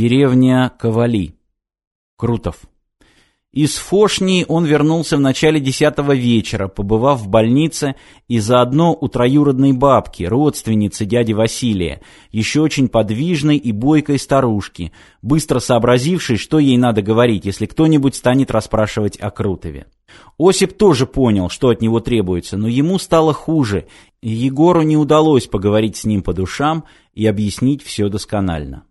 Деревня Ковали. Крутов. Из Фошни он вернулся в начале десятого вечера, побывав в больнице и заодно у троюродной бабки, родственницы дяди Василия, еще очень подвижной и бойкой старушки, быстро сообразившей, что ей надо говорить, если кто-нибудь станет расспрашивать о Крутове. Осип тоже понял, что от него требуется, но ему стало хуже, и Егору не удалось поговорить с ним по душам и объяснить все досконально.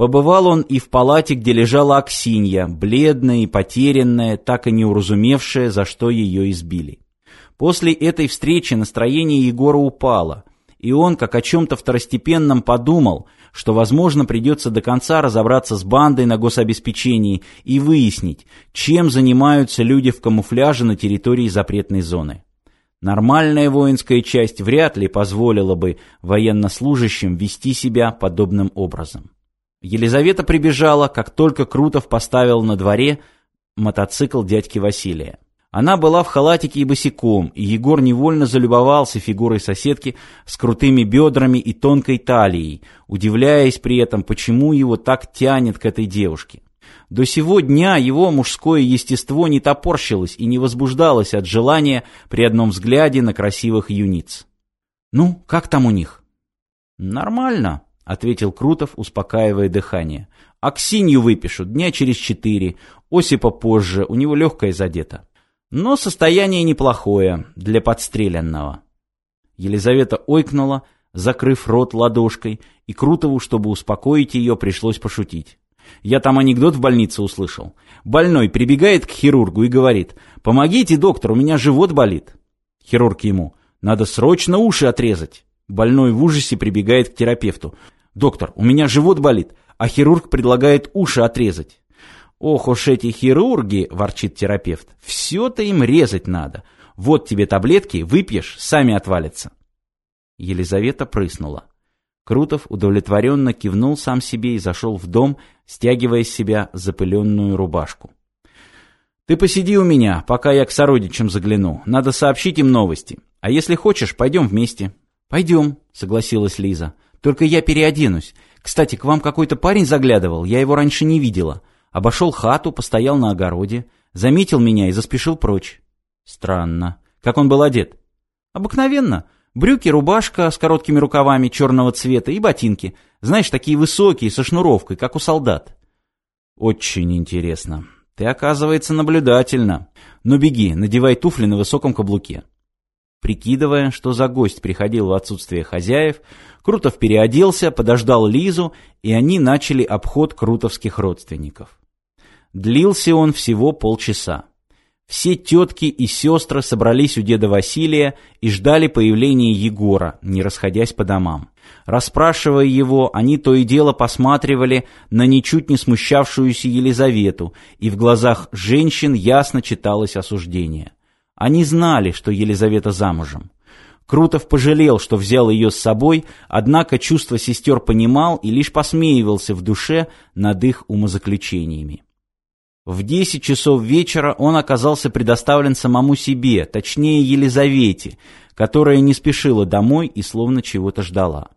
Побывал он и в палате, где лежала Аксинья, бледная и потерянная, так и не уразумевшая, за что ее избили. После этой встречи настроение Егора упало, и он, как о чем-то второстепенном, подумал, что, возможно, придется до конца разобраться с бандой на гособеспечении и выяснить, чем занимаются люди в камуфляже на территории запретной зоны. Нормальная воинская часть вряд ли позволила бы военнослужащим вести себя подобным образом. Елизавета прибежала, как только Крутов поставил на дворе мотоцикл дядьки Василия. Она была в халатике и босиком, и Егор невольно залюбовался фигурой соседки с крутыми бедрами и тонкой талией, удивляясь при этом, почему его так тянет к этой девушке. До сего дня его мужское естество не топорщилось и не возбуждалось от желания при одном взгляде на красивых юниц. «Ну, как там у них?» «Нормально», — ответил Крутов, успокаивая дыхание. «Аксинью выпишут дня через четыре, Осипа позже, у него легкое задето. Но состояние неплохое для подстреленного». Елизавета ойкнула, закрыв рот ладошкой, и Крутову, чтобы успокоить ее, пришлось пошутить. Я там анекдот в больнице услышал. Больной прибегает к хирургу и говорит, «Помогите, доктор, у меня живот болит». Хирург ему, «Надо срочно уши отрезать». Больной в ужасе прибегает к терапевту. «Доктор, у меня живот болит, а хирург предлагает уши отрезать». «Ох уж эти хирурги!» – ворчит терапевт. «Все-то им резать надо. Вот тебе таблетки, выпьешь, сами отвалятся». Елизавета прыснула. Крутов удовлетворенно кивнул сам себе и зашел в дом, стягивая с себя запыленную рубашку. «Ты посиди у меня, пока я к сородичам загляну. Надо сообщить им новости. А если хочешь, пойдем вместе». «Пойдем», — согласилась Лиза. «Только я переоденусь. Кстати, к вам какой-то парень заглядывал, я его раньше не видела. Обошел хату, постоял на огороде, заметил меня и заспешил прочь». «Странно. Как он был одет?» «Обыкновенно. Брюки, рубашка с короткими рукавами черного цвета и ботинки. Знаешь, такие высокие, со шнуровкой, как у солдат». «Очень интересно. Ты, оказывается, наблюдательна. Но беги, надевай туфли на высоком каблуке». Прикидывая, что за гость приходил в отсутствие хозяев, Крутов переоделся, подождал Лизу, и они начали обход крутовских родственников. Длился он всего полчаса. Все тетки и сестры собрались у деда Василия и ждали появления Егора, не расходясь по домам. Расспрашивая его, они то и дело посматривали на ничуть не смущавшуюся Елизавету, и в глазах женщин ясно читалось осуждение. Они знали, что Елизавета замужем. Крутов пожалел, что взял ее с собой, однако чувство сестер понимал и лишь посмеивался в душе над их умозаключениями. В десять часов вечера он оказался предоставлен самому себе, точнее Елизавете, которая не спешила домой и словно чего-то ждала.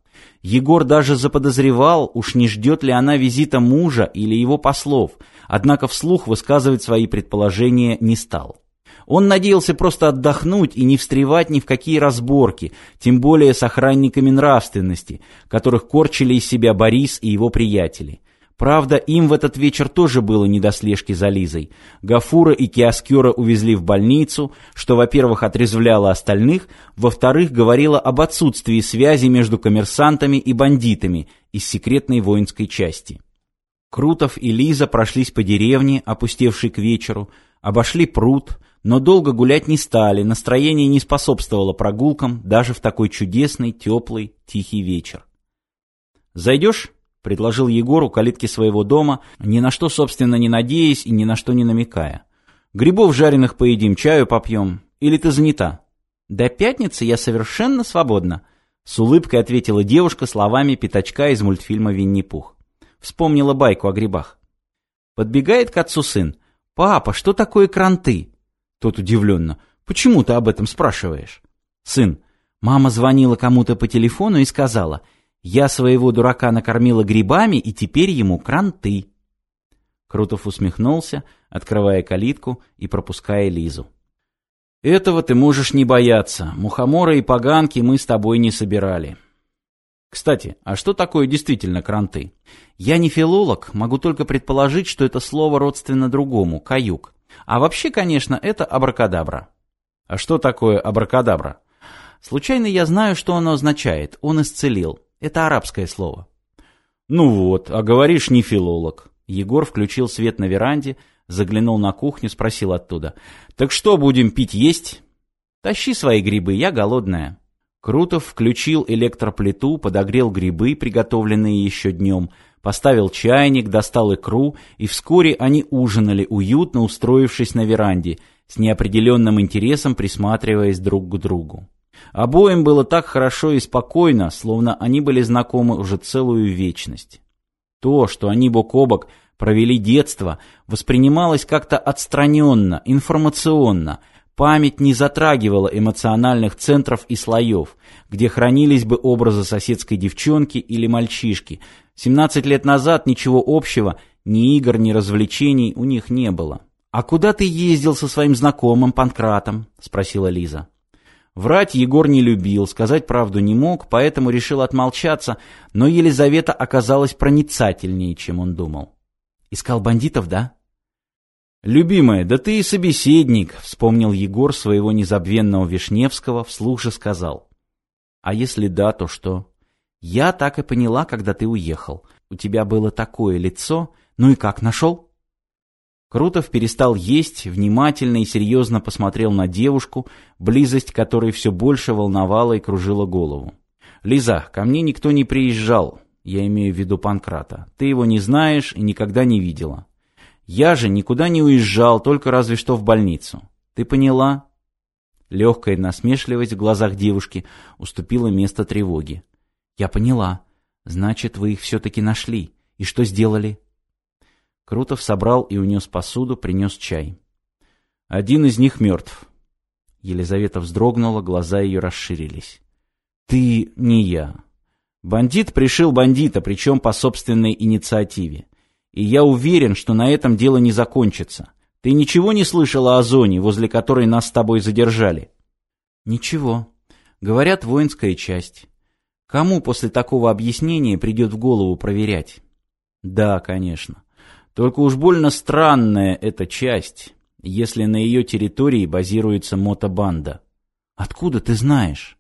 Егор даже заподозревал, уж не ждет ли она визита мужа или его послов, однако вслух высказывать свои предположения не стал. Он надеялся просто отдохнуть и не встревать ни в какие разборки, тем более с охранниками нравственности, которых корчили из себя Борис и его приятели. Правда, им в этот вечер тоже было не до слежки за Лизой. Гафура и Киоскера увезли в больницу, что, во-первых, отрезвляло остальных, во-вторых, говорило об отсутствии связи между коммерсантами и бандитами из секретной воинской части. Крутов и Лиза прошлись по деревне, опустевшей к вечеру, обошли пруд, но долго гулять не стали, настроение не способствовало прогулкам даже в такой чудесный, теплый, тихий вечер. «Зайдешь?» — предложил Егор у калитки своего дома, ни на что, собственно, не надеясь и ни на что не намекая. «Грибов жареных поедим, чаю попьем. Или ты занята?» «До пятницы я совершенно свободна», — с улыбкой ответила девушка словами пятачка из мультфильма «Винни-Пух». Вспомнила байку о грибах. Подбегает к отцу сын. «Папа, что такое кранты?» Тот удивленно. «Почему ты об этом спрашиваешь?» Сын. Мама звонила кому-то по телефону и сказала, Я своего дурака накормила грибами, и теперь ему кранты. Крутов усмехнулся, открывая калитку и пропуская Лизу. «Этого ты можешь не бояться. Мухомора и поганки мы с тобой не собирали. Кстати, а что такое действительно кранты? Я не филолог, могу только предположить, что это слово родственно другому, каюк. А вообще, конечно, это абракадабра. А что такое абракадабра? Случайно я знаю, что оно означает. Он исцелил. Это арабское слово. Ну вот, а говоришь не филолог. Егор включил свет на веранде, заглянул на кухню, спросил оттуда. «Так что будем пить есть?» «Тащи свои грибы, я голодная». Крутов включил электроплиту, подогрел грибы, приготовленные еще днем, поставил чайник, достал икру, и вскоре они ужинали, уютно устроившись на веранде, с неопределенным интересом присматриваясь друг к другу. Обоим было так хорошо и спокойно, словно они были знакомы уже целую вечность. То, что они бок о бок провели детство, воспринималось как-то отстраненно, информационно. Память не затрагивала эмоциональных центров и слоев, где хранились бы образы соседской девчонки или мальчишки. 17 лет назад ничего общего, ни игр, ни развлечений у них не было. «А куда ты ездил со своим знакомым Панкратом?» — спросила Лиза. Врать Егор не любил, сказать правду не мог, поэтому решил отмолчаться, но Елизавета оказалась проницательнее, чем он думал. «Искал бандитов, да?» «Любимая, да ты и собеседник», — вспомнил Егор своего незабвенного Вишневского, вслух же сказал. «А если да, то что?» «Я так и поняла, когда ты уехал. У тебя было такое лицо. Ну и как, нашел?» Крутов перестал есть, внимательно и серьезно посмотрел на девушку, близость которой все больше волновала и кружила голову. «Лиза, ко мне никто не приезжал, я имею в виду Панкрата. Ты его не знаешь и никогда не видела. Я же никуда не уезжал, только разве что в больницу. Ты поняла?» Легкая насмешливость в глазах девушки уступила место тревоге. «Я поняла. Значит, вы их все-таки нашли. И что сделали?» Крутов собрал и унес посуду, принес чай. Один из них мертв. Елизавета вздрогнула, глаза ее расширились. «Ты не я. Бандит пришил бандита, причем по собственной инициативе. И я уверен, что на этом дело не закончится. Ты ничего не слышала о зоне, возле которой нас с тобой задержали?» «Ничего. Говорят, воинская часть. Кому после такого объяснения придет в голову проверять?» «Да, конечно. Только уж больно странная эта часть, если на ее территории базируется мотобанда. Откуда ты знаешь?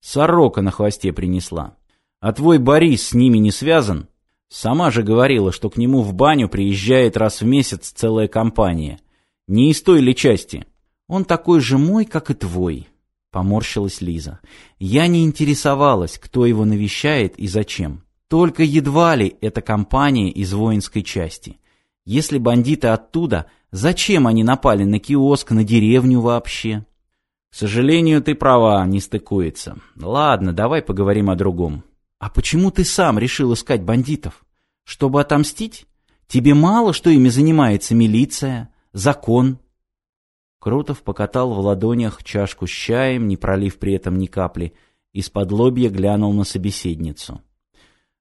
Сорока на хвосте принесла. А твой Борис с ними не связан? Сама же говорила, что к нему в баню приезжает раз в месяц целая компания. Не из той ли части? Он такой же мой, как и твой. Поморщилась Лиза. Я не интересовалась, кто его навещает и зачем. Только едва ли эта компания из воинской части. Если бандиты оттуда, зачем они напали на киоск, на деревню вообще? К сожалению, ты права, не стыкуется. Ладно, давай поговорим о другом. А почему ты сам решил искать бандитов? Чтобы отомстить? Тебе мало, что ими занимается милиция, закон? Крутов покатал в ладонях чашку с чаем, не пролив при этом ни капли, из-под лобья глянул на собеседницу.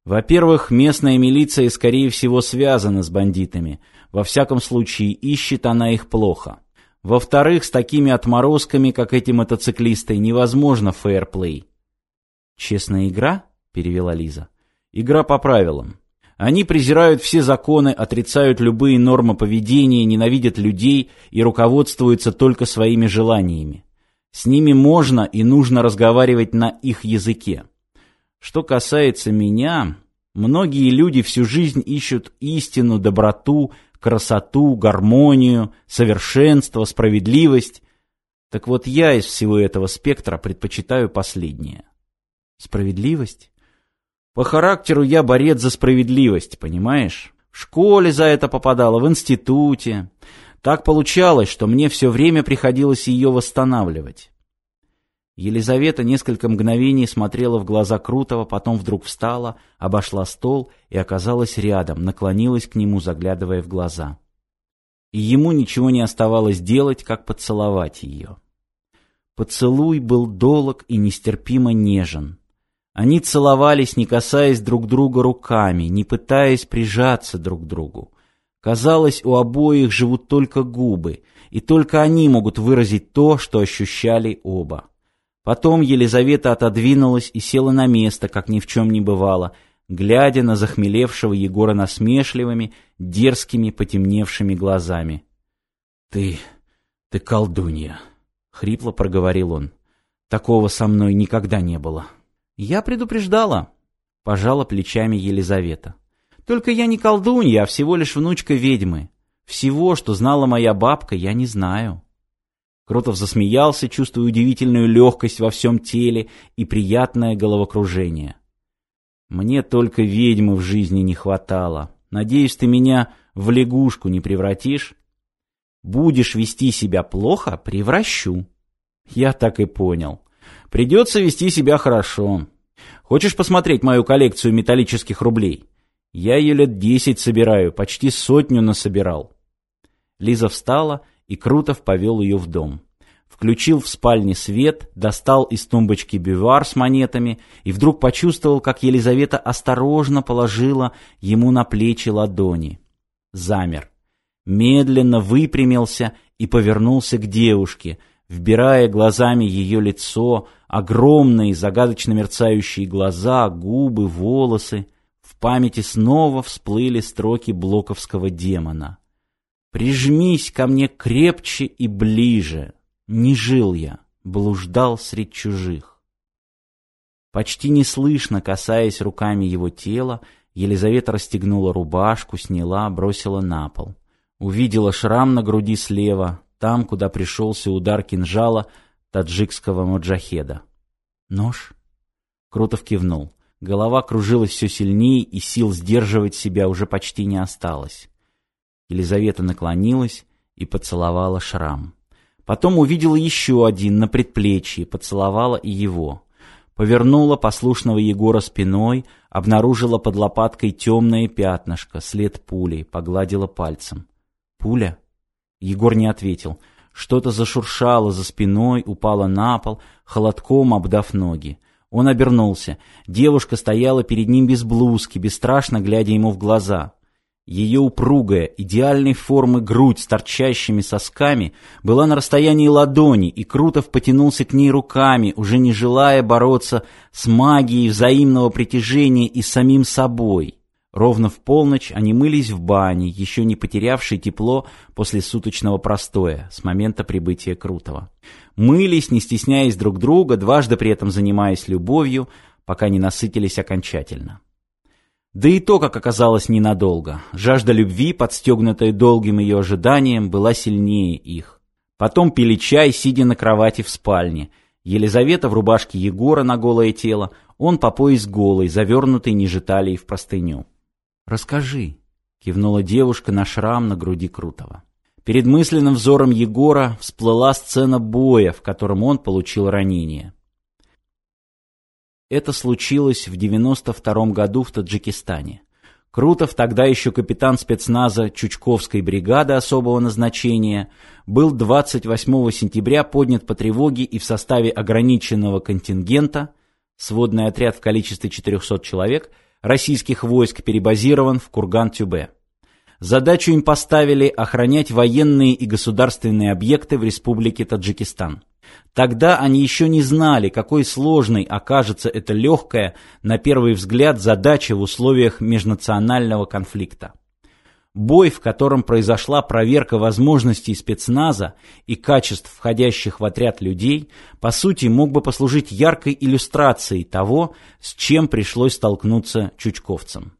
Во-первых, местная милиция, скорее всего, связана с бандитами. Во всяком случае, ищет она их плохо. Во-вторых, с такими отморозками, как эти мотоциклисты, невозможно фейерплей. «Честная игра?» — перевела Лиза. «Игра по правилам. Они презирают все законы, отрицают любые нормы поведения, ненавидят людей и руководствуются только своими желаниями. С ними можно и нужно разговаривать на их языке. Что касается меня, многие люди всю жизнь ищут истину, доброту, красоту, гармонию, совершенство, справедливость. Так вот я из всего этого спектра предпочитаю последнее. Справедливость? По характеру я борец за справедливость, понимаешь? В школе за это попадала, в институте. Так получалось, что мне все время приходилось ее восстанавливать. Елизавета несколько мгновений смотрела в глаза Крутого, потом вдруг встала, обошла стол и оказалась рядом, наклонилась к нему, заглядывая в глаза. И ему ничего не оставалось делать, как поцеловать ее. Поцелуй был долог и нестерпимо нежен. Они целовались, не касаясь друг друга руками, не пытаясь прижаться друг к другу. Казалось, у обоих живут только губы, и только они могут выразить то, что ощущали оба. Потом Елизавета отодвинулась и села на место, как ни в чем не бывало, глядя на захмелевшего Егора насмешливыми, дерзкими, потемневшими глазами. «Ты... ты колдунья», — хрипло проговорил он. «Такого со мной никогда не было». «Я предупреждала», — пожала плечами Елизавета. «Только я не колдунья, а всего лишь внучка ведьмы. Всего, что знала моя бабка, я не знаю». Кротов засмеялся, чувствуя удивительную легкость во всем теле и приятное головокружение. «Мне только ведьмы в жизни не хватало. Надеюсь, ты меня в лягушку не превратишь?» «Будешь вести себя плохо — превращу». «Я так и понял». Придется вести себя хорошо. Хочешь посмотреть мою коллекцию металлических рублей? Я ее лет десять собираю, почти сотню насобирал. Лиза встала, и Крутов повел ее в дом. Включил в спальне свет, достал из тумбочки бювар с монетами и вдруг почувствовал, как Елизавета осторожно положила ему на плечи ладони. Замер. Медленно выпрямился и повернулся к девушке, вбирая глазами ее лицо, огромные загадочно мерцающие глаза, губы, волосы. В памяти снова всплыли строки блоковского демона. «Прижмись ко мне крепче и ближе. Не жил я, блуждал средь чужих». Почти неслышно, касаясь руками его тела, Елизавета расстегнула рубашку, сняла, бросила на пол. Увидела шрам на груди слева, там, куда пришелся удар кинжала таджикского маджахеда. «Нож?» Крутов кивнул. Голова кружилась все сильнее, и сил сдерживать себя уже почти не осталось. Елизавета наклонилась и поцеловала шрам. Потом увидела еще один на предплечье, поцеловала и его. Повернула послушного Егора спиной, обнаружила под лопаткой темное пятнышко, след пули, погладила пальцем. «Пуля?» Егор не ответил. Что-то зашуршало за спиной, упало на пол, холодком обдав ноги. Он обернулся. Девушка стояла перед ним без блузки, бесстрашно глядя ему в глаза. Ее упругая, идеальной формы грудь с торчащими сосками была на расстоянии ладони, и Крутов потянулся к ней руками, уже не желая бороться с магией взаимного притяжения и самим собой. Ровно в полночь они мылись в бане, еще не потерявшей тепло после суточного простоя с момента прибытия Крутого. Мылись, не стесняясь друг друга, дважды при этом занимаясь любовью, пока не насытились окончательно. Да и то, как оказалось, ненадолго. Жажда любви, подстегнутая долгим ее ожиданием, была сильнее их. Потом пили чай, сидя на кровати в спальне. Елизавета в рубашке Егора на голое тело, он по пояс голый, завернутый ниже талии в простыню. «Расскажи», — кивнула девушка на шрам на груди Крутого. Перед мысленным взором Егора всплыла сцена боя, в котором он получил ранение. Это случилось в 92 году в Таджикистане. Крутов, тогда еще капитан спецназа Чучковской бригады особого назначения, был 28 сентября поднят по тревоге и в составе ограниченного контингента, сводный отряд в количестве 400 человек – российских войск перебазирован в Курган-Тюбе. Задачу им поставили охранять военные и государственные объекты в Республике Таджикистан. Тогда они еще не знали, какой сложной окажется эта легкая, на первый взгляд, задача в условиях межнационального конфликта. Бой, в котором произошла проверка возможностей спецназа и качеств входящих в отряд людей, по сути мог бы послужить яркой иллюстрацией того, с чем пришлось столкнуться чучковцам.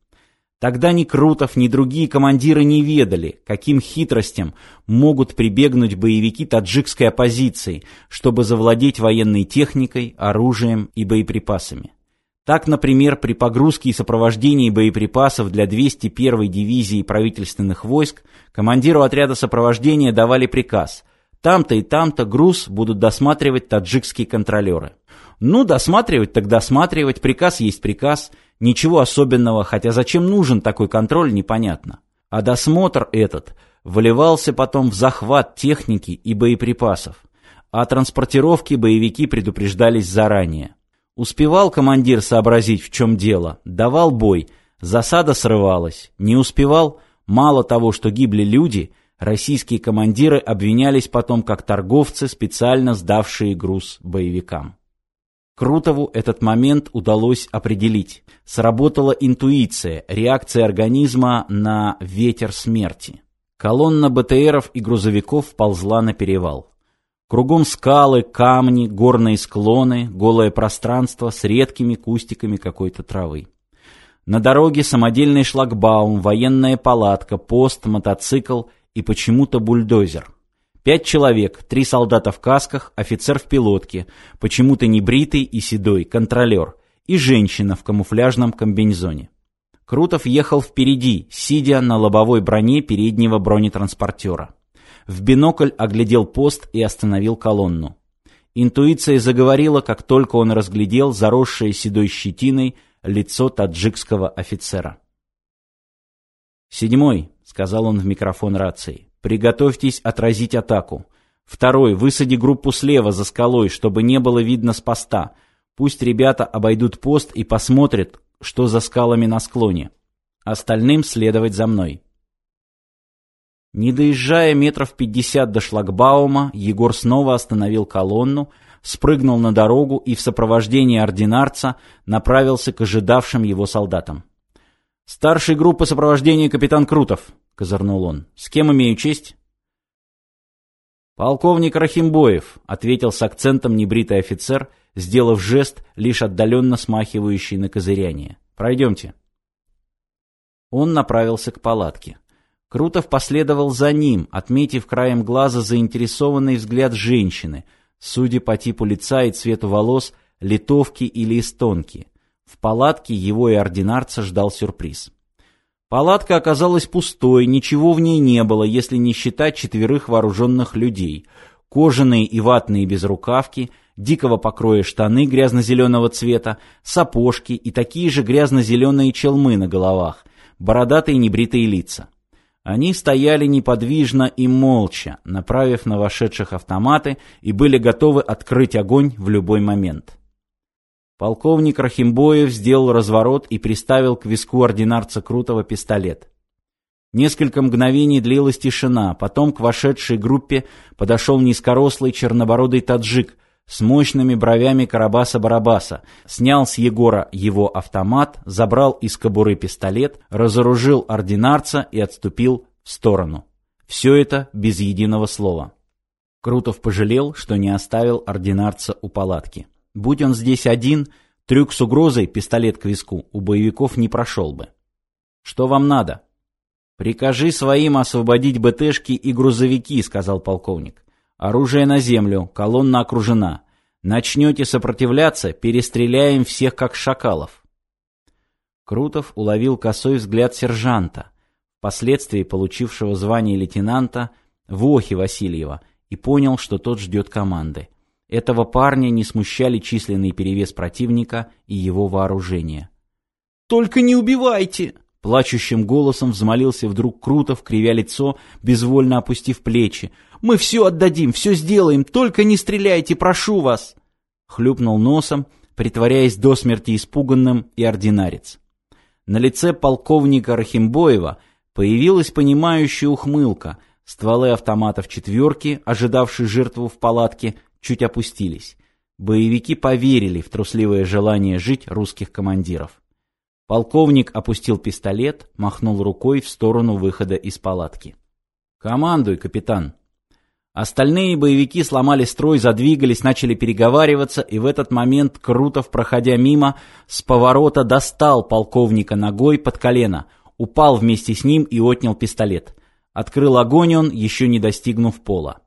Тогда ни Крутов, ни другие командиры не ведали, каким хитростям могут прибегнуть боевики таджикской оппозиции, чтобы завладеть военной техникой, оружием и боеприпасами. Так, например, при погрузке и сопровождении боеприпасов для 201-й дивизии правительственных войск командиру отряда сопровождения давали приказ «там-то и там-то груз будут досматривать таджикские контролеры». Ну, досматривать так досматривать, приказ есть приказ, ничего особенного, хотя зачем нужен такой контроль, непонятно. А досмотр этот выливался потом в захват техники и боеприпасов. О транспортировке боевики предупреждались заранее. Успевал командир сообразить, в чем дело, давал бой, засада срывалась. Не успевал, мало того, что гибли люди, российские командиры обвинялись потом как торговцы, специально сдавшие груз боевикам. Крутову этот момент удалось определить. Сработала интуиция, реакция организма на ветер смерти. Колонна БТРов и грузовиков ползла на перевал. Кругом скалы, камни, горные склоны, голое пространство с редкими кустиками какой-то травы. На дороге самодельный шлагбаум, военная палатка, пост, мотоцикл и почему-то бульдозер. Пять человек, три солдата в касках, офицер в пилотке, почему-то небритый и седой, контролер, и женщина в камуфляжном комбинезоне. Крутов ехал впереди, сидя на лобовой броне переднего бронетранспортера. В бинокль оглядел пост и остановил колонну. Интуиция заговорила, как только он разглядел заросшее седой щетиной лицо таджикского офицера. «Седьмой», — сказал он в микрофон рации, — «приготовьтесь отразить атаку. Второй, высади группу слева за скалой, чтобы не было видно с поста. Пусть ребята обойдут пост и посмотрят, что за скалами на склоне. Остальным следовать за мной». Не доезжая метров пятьдесят до шлагбаума, Егор снова остановил колонну, спрыгнул на дорогу и в сопровождении ординарца направился к ожидавшим его солдатам. «Старший группы сопровождения капитан Крутов», — козырнул он. «С кем имею честь?» «Полковник Рахимбоев», — ответил с акцентом небритый офицер, сделав жест, лишь отдаленно смахивающий на козыряние. «Пройдемте». Он направился к палатке. Крутов последовал за ним, отметив краем глаза заинтересованный взгляд женщины, судя по типу лица и цвету волос, литовки или эстонки. В палатке его и ординарца ждал сюрприз. Палатка оказалась пустой, ничего в ней не было, если не считать четверых вооруженных людей. Кожаные и ватные безрукавки, дикого покроя штаны грязно-зеленого цвета, сапожки и такие же грязно-зеленые челмы на головах, бородатые небритые лица. Они стояли неподвижно и молча, направив на вошедших автоматы и были готовы открыть огонь в любой момент. Полковник Рахимбоев сделал разворот и приставил к виску ординарца Крутого пистолет. Несколько мгновений длилась тишина, потом к вошедшей группе подошел низкорослый чернобородый таджик с мощными бровями Карабаса-Барабаса, снял с Егора его автомат, забрал из кобуры пистолет, разоружил ординарца и отступил в сторону. Все это без единого слова. Крутов пожалел, что не оставил ординарца у палатки. Будь он здесь один, трюк с угрозой, пистолет к виску, у боевиков не прошел бы. «Что вам надо?» «Прикажи своим освободить БТшки и грузовики», — сказал полковник. Оружие на землю, колонна окружена. Начнете сопротивляться, перестреляем всех как шакалов. Крутов уловил косой взгляд сержанта, впоследствии получившего звание лейтенанта Вохи Васильева, и понял, что тот ждет команды. Этого парня не смущали численный перевес противника и его вооружение. «Только не убивайте!» Плачущим голосом взмолился вдруг Крутов, кривя лицо, безвольно опустив плечи. «Мы все отдадим, все сделаем, только не стреляйте, прошу вас!» Хлюпнул носом, притворяясь до смерти испуганным, и ординарец. На лице полковника Рахимбоева появилась понимающая ухмылка. Стволы автоматов четверки, ожидавшие жертву в палатке, чуть опустились. Боевики поверили в трусливое желание жить русских командиров. Полковник опустил пистолет, махнул рукой в сторону выхода из палатки. «Командуй, капитан!» Остальные боевики сломали строй, задвигались, начали переговариваться, и в этот момент Крутов, проходя мимо, с поворота достал полковника ногой под колено, упал вместе с ним и отнял пистолет. Открыл огонь он, еще не достигнув пола.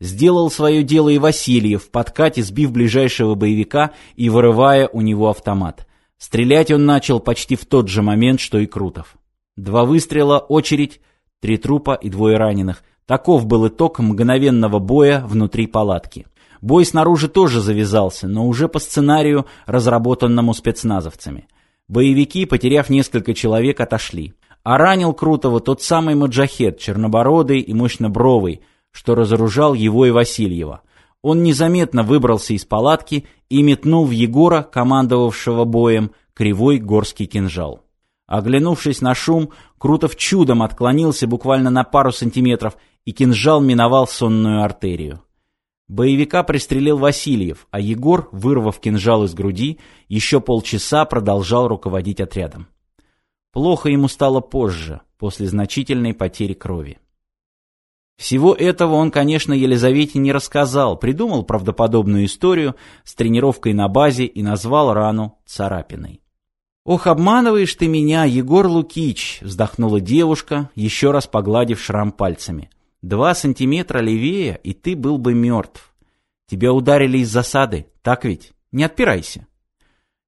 Сделал свое дело и Васильев, в подкате сбив ближайшего боевика и вырывая у него автомат. Стрелять он начал почти в тот же момент, что и Крутов. Два выстрела, очередь, три трупа и двое раненых. Таков был итог мгновенного боя внутри палатки. Бой снаружи тоже завязался, но уже по сценарию, разработанному спецназовцами. Боевики, потеряв несколько человек, отошли. А ранил Крутого тот самый маджахет, чернобородый и мощнобровый, что разоружал его и Васильева. он незаметно выбрался из палатки и метнул в Егора, командовавшего боем, кривой горский кинжал. Оглянувшись на шум, Крутов чудом отклонился буквально на пару сантиметров, и кинжал миновал сонную артерию. Боевика пристрелил Васильев, а Егор, вырвав кинжал из груди, еще полчаса продолжал руководить отрядом. Плохо ему стало позже, после значительной потери крови. Всего этого он, конечно, Елизавете не рассказал, придумал правдоподобную историю с тренировкой на базе и назвал рану царапиной. «Ох, обманываешь ты меня, Егор Лукич!» — вздохнула девушка, еще раз погладив шрам пальцами. «Два сантиметра левее, и ты был бы мертв. Тебя ударили из засады, так ведь? Не отпирайся!»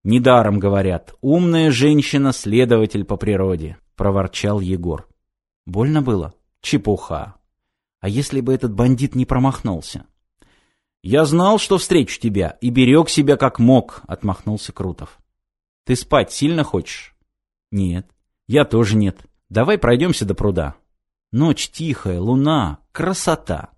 «Недаром, говорят, умная женщина — следователь по природе», — проворчал Егор. «Больно было? Чепуха!» А если бы этот бандит не промахнулся? «Я знал, что встречу тебя, и берег себя как мог», — отмахнулся Крутов. «Ты спать сильно хочешь?» «Нет». «Я тоже нет. Давай пройдемся до пруда». Ночь тихая, луна, красота.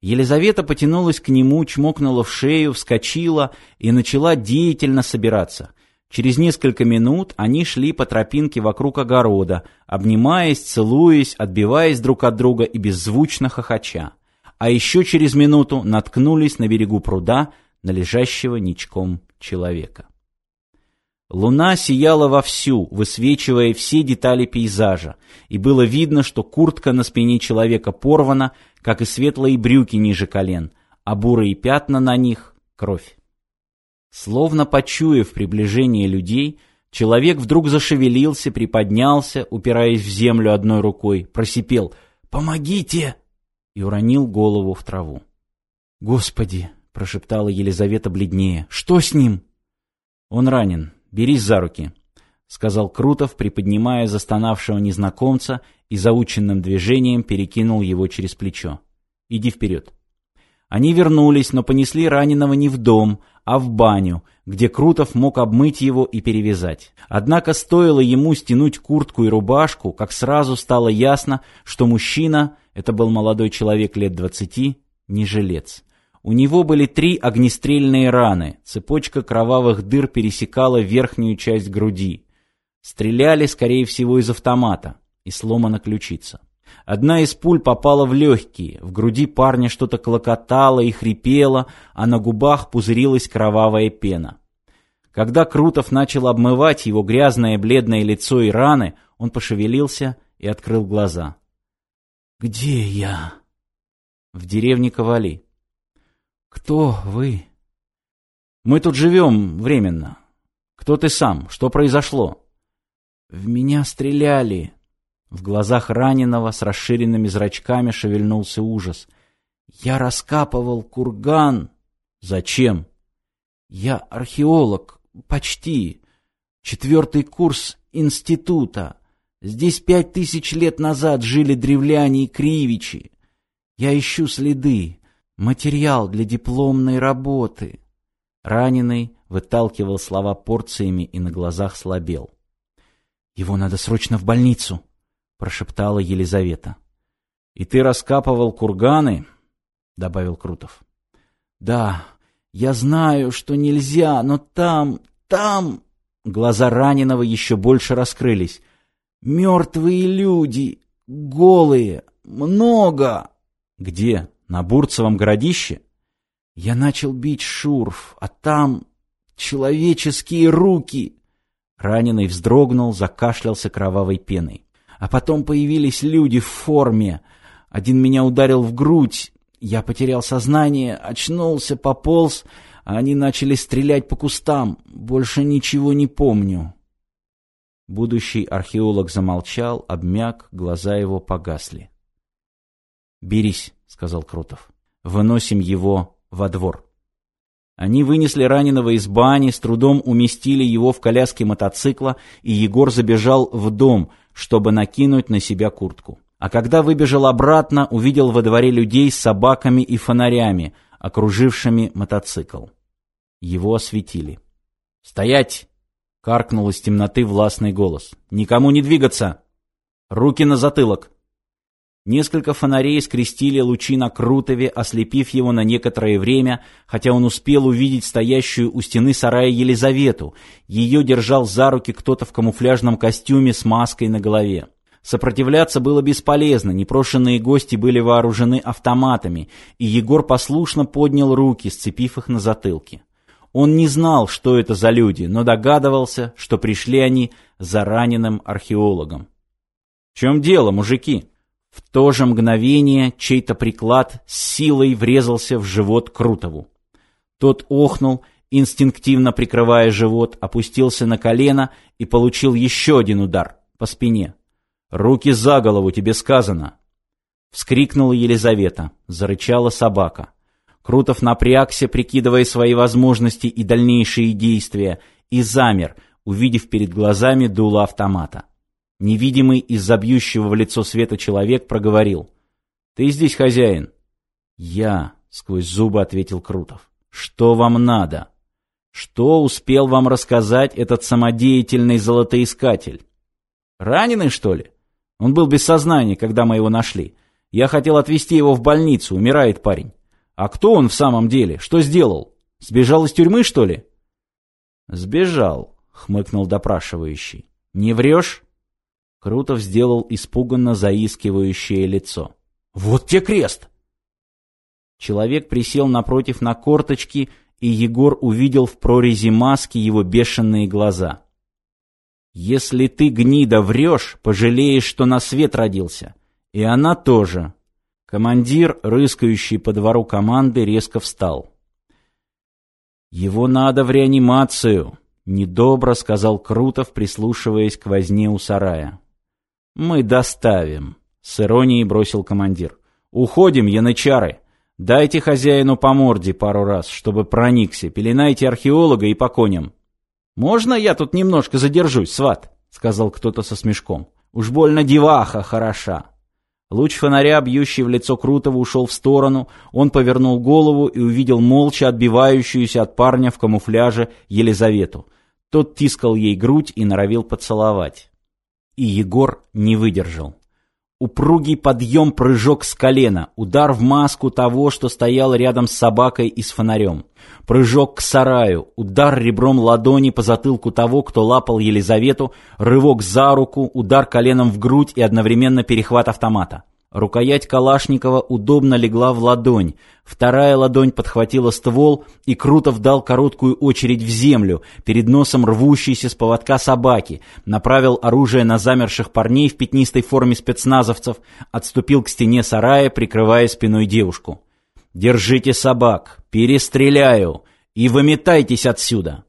Елизавета потянулась к нему, чмокнула в шею, вскочила и начала деятельно собираться. Через несколько минут они шли по тропинке вокруг огорода, обнимаясь, целуясь, отбиваясь друг от друга и беззвучно хохоча. А еще через минуту наткнулись на берегу пруда на лежащего ничком человека. Луна сияла вовсю, высвечивая все детали пейзажа, и было видно, что куртка на спине человека порвана, как и светлые брюки ниже колен, а бурые пятна на них — кровь. Словно почуяв приближение людей, человек вдруг зашевелился, приподнялся, упираясь в землю одной рукой, просипел «Помогите!» и уронил голову в траву. «Господи!» — прошептала Елизавета бледнее. «Что с ним?» «Он ранен. Берись за руки», — сказал Крутов, приподнимая застонавшего незнакомца и заученным движением перекинул его через плечо. «Иди вперед». Они вернулись, но понесли раненого не в дом, а в баню, где Крутов мог обмыть его и перевязать. Однако стоило ему стянуть куртку и рубашку, как сразу стало ясно, что мужчина, это был молодой человек лет двадцати, не жилец. У него были три огнестрельные раны, цепочка кровавых дыр пересекала верхнюю часть груди. Стреляли, скорее всего, из автомата, и сломана ключица. Одна из пуль попала в легкие, в груди парня что-то клокотало и хрипело, а на губах пузырилась кровавая пена. Когда Крутов начал обмывать его грязное бледное лицо и раны, он пошевелился и открыл глаза. «Где я?» «В деревне Ковали». «Кто вы?» «Мы тут живем временно. Кто ты сам? Что произошло?» «В меня стреляли», в глазах раненого с расширенными зрачками шевельнулся ужас. «Я раскапывал курган». «Зачем?» «Я археолог. Почти. Четвертый курс института. Здесь пять тысяч лет назад жили древляне и кривичи. Я ищу следы, материал для дипломной работы». Раненый выталкивал слова порциями и на глазах слабел. «Его надо срочно в больницу», прошептала Елизавета. «И ты раскапывал курганы?» — добавил Крутов. «Да, я знаю, что нельзя, но там, там...» Глаза раненого еще больше раскрылись. «Мертвые люди, голые, много!» «Где? На Бурцевом городище?» «Я начал бить шурф, а там человеческие руки!» Раненый вздрогнул, закашлялся кровавой пеной. А потом появились люди в форме. Один меня ударил в грудь. Я потерял сознание, очнулся, пополз, а они начали стрелять по кустам. Больше ничего не помню. Будущий археолог замолчал, обмяк, глаза его погасли. «Берись», — сказал Крутов. «Выносим его во двор». Они вынесли раненого из бани, с трудом уместили его в коляске мотоцикла, и Егор забежал в дом, чтобы накинуть на себя куртку. А когда выбежал обратно, увидел во дворе людей с собаками и фонарями, окружившими мотоцикл. Его осветили. «Стоять!» — каркнул из темноты властный голос. «Никому не двигаться! Руки на затылок!» Несколько фонарей скрестили лучи на Крутове, ослепив его на некоторое время, хотя он успел увидеть стоящую у стены сарая Елизавету. Ее держал за руки кто-то в камуфляжном костюме с маской на голове. Сопротивляться было бесполезно, непрошенные гости были вооружены автоматами, и Егор послушно поднял руки, сцепив их на затылке. Он не знал, что это за люди, но догадывался, что пришли они за раненым археологом. «В чем дело, мужики?» В то же мгновение чей-то приклад с силой врезался в живот Крутову. Тот охнул, инстинктивно прикрывая живот, опустился на колено и получил еще один удар по спине. «Руки за голову, тебе сказано!» Вскрикнула Елизавета, зарычала собака. Крутов напрягся, прикидывая свои возможности и дальнейшие действия, и замер, увидев перед глазами дуло автомата. Невидимый из-за бьющего в лицо света человек проговорил. «Ты здесь хозяин?» «Я», — сквозь зубы ответил Крутов. «Что вам надо?» «Что успел вам рассказать этот самодеятельный золотоискатель?» «Раненый, что ли?» «Он был без сознания, когда мы его нашли. Я хотел отвезти его в больницу, умирает парень. А кто он в самом деле? Что сделал? Сбежал из тюрьмы, что ли?» «Сбежал», — хмыкнул допрашивающий. «Не врешь?» Крутов сделал испуганно заискивающее лицо. «Вот те крест!» Человек присел напротив на корточки, и Егор увидел в прорези маски его бешеные глаза. «Если ты, гнида, врешь, пожалеешь, что на свет родился. И она тоже». Командир, рыскающий по двору команды, резко встал. «Его надо в реанимацию», — недобро сказал Крутов, прислушиваясь к возне у сарая. «Мы доставим», — с иронией бросил командир. «Уходим, янычары. Дайте хозяину по морде пару раз, чтобы проникся. Пеленайте археолога и по коням». «Можно я тут немножко задержусь, сват?» — сказал кто-то со смешком. «Уж больно деваха хороша». Луч фонаря, бьющий в лицо Крутого, ушел в сторону. Он повернул голову и увидел молча отбивающуюся от парня в камуфляже Елизавету. Тот тискал ей грудь и норовил поцеловать. И Егор не выдержал. Упругий подъем, прыжок с колена, удар в маску того, что стоял рядом с собакой и с фонарем. Прыжок к сараю, удар ребром ладони по затылку того, кто лапал Елизавету, рывок за руку, удар коленом в грудь и одновременно перехват автомата. Рукоять Калашникова удобно легла в ладонь. Вторая ладонь подхватила ствол, и Крутов дал короткую очередь в землю, перед носом рвущейся с поводка собаки, направил оружие на замерших парней в пятнистой форме спецназовцев, отступил к стене сарая, прикрывая спиной девушку. «Держите собак! Перестреляю! И выметайтесь отсюда!»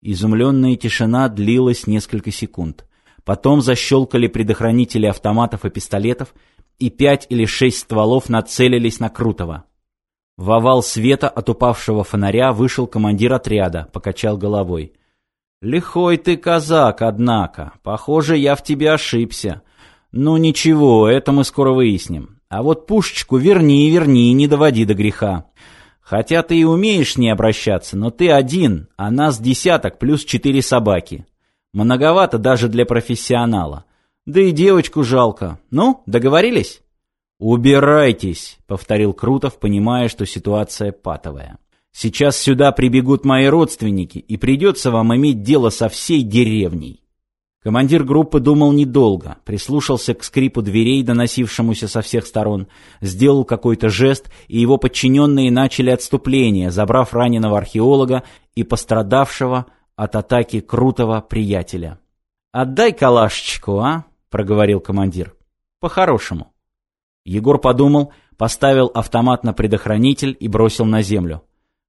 Изумленная тишина длилась несколько секунд. Потом защелкали предохранители автоматов и пистолетов, и пять или шесть стволов нацелились на Крутого. В овал света от упавшего фонаря вышел командир отряда, покачал головой. «Лихой ты казак, однако. Похоже, я в тебе ошибся. Ну ничего, это мы скоро выясним. А вот пушечку верни, верни, не доводи до греха. Хотя ты и умеешь не обращаться, но ты один, а нас десяток плюс четыре собаки. Многовато даже для профессионала. Да и девочку жалко. Ну, договорились? «Убирайтесь», — повторил Крутов, понимая, что ситуация патовая. «Сейчас сюда прибегут мои родственники, и придется вам иметь дело со всей деревней». Командир группы думал недолго, прислушался к скрипу дверей, доносившемуся со всех сторон, сделал какой-то жест, и его подчиненные начали отступление, забрав раненого археолога и пострадавшего от атаки Крутого приятеля. «Отдай калашечку, а?» Проговорил командир. По-хорошему. Егор подумал, поставил автомат на предохранитель и бросил на землю.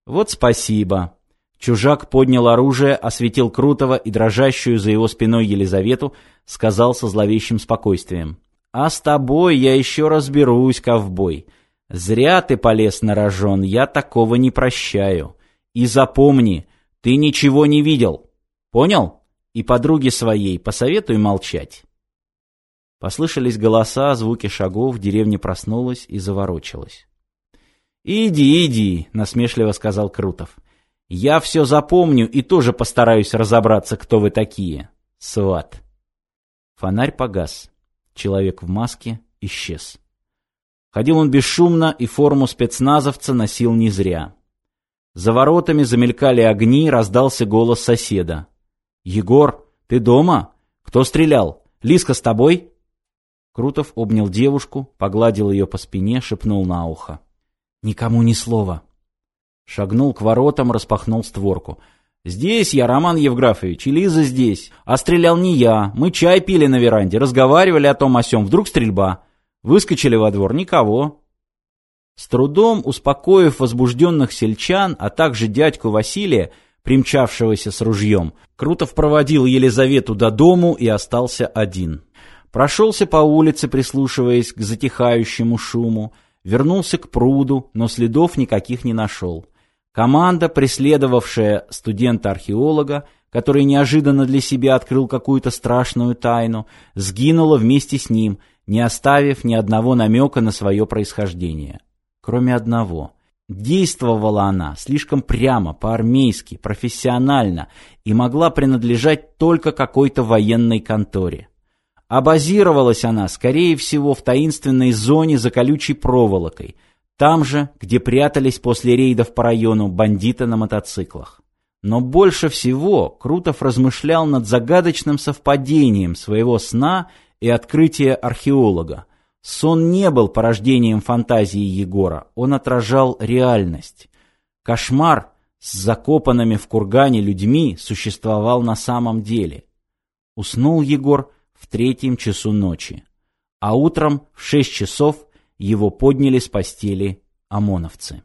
Вот спасибо. Чужак поднял оружие, осветил Крутого и дрожащую за его спиной Елизавету, сказал со зловещим спокойствием. «А с тобой я еще разберусь, ковбой. Зря ты полез на рожон, я такого не прощаю. И запомни, ты ничего не видел. Понял? И подруге своей посоветуй молчать». Послышались голоса, звуки шагов, деревня проснулась и заворочилась. «Иди, иди», — насмешливо сказал Крутов. «Я все запомню и тоже постараюсь разобраться, кто вы такие. Сват». Фонарь погас. Человек в маске исчез. Ходил он бесшумно, и форму спецназовца носил не зря. За воротами замелькали огни, раздался голос соседа. «Егор, ты дома? Кто стрелял? Лиска с тобой?» Крутов обнял девушку, погладил ее по спине, шепнул на ухо. «Никому ни слова». Шагнул к воротам, распахнул створку. «Здесь я, Роман Евграфович, и Лиза здесь. А стрелял не я. Мы чай пили на веранде, разговаривали о том о сём. Вдруг стрельба. Выскочили во двор, никого». С трудом успокоив возбужденных сельчан, а также дядьку Василия, примчавшегося с ружьем, Крутов проводил Елизавету до дому и остался один. Прошелся по улице, прислушиваясь к затихающему шуму, вернулся к пруду, но следов никаких не нашел. Команда, преследовавшая студента-археолога, который неожиданно для себя открыл какую-то страшную тайну, сгинула вместе с ним, не оставив ни одного намека на свое происхождение. Кроме одного. Действовала она слишком прямо, по-армейски, профессионально и могла принадлежать только какой-то военной конторе. А базировалась она, скорее всего, в таинственной зоне за колючей проволокой – там же, где прятались после рейдов по району бандиты на мотоциклах. Но больше всего Крутов размышлял над загадочным совпадением своего сна и открытия археолога. Сон не был порождением фантазии Егора, он отражал реальность. Кошмар с закопанными в кургане людьми существовал на самом деле. Уснул Егор в третьем часу ночи, а утром в шесть часов его подняли с постели ОМОНовцы.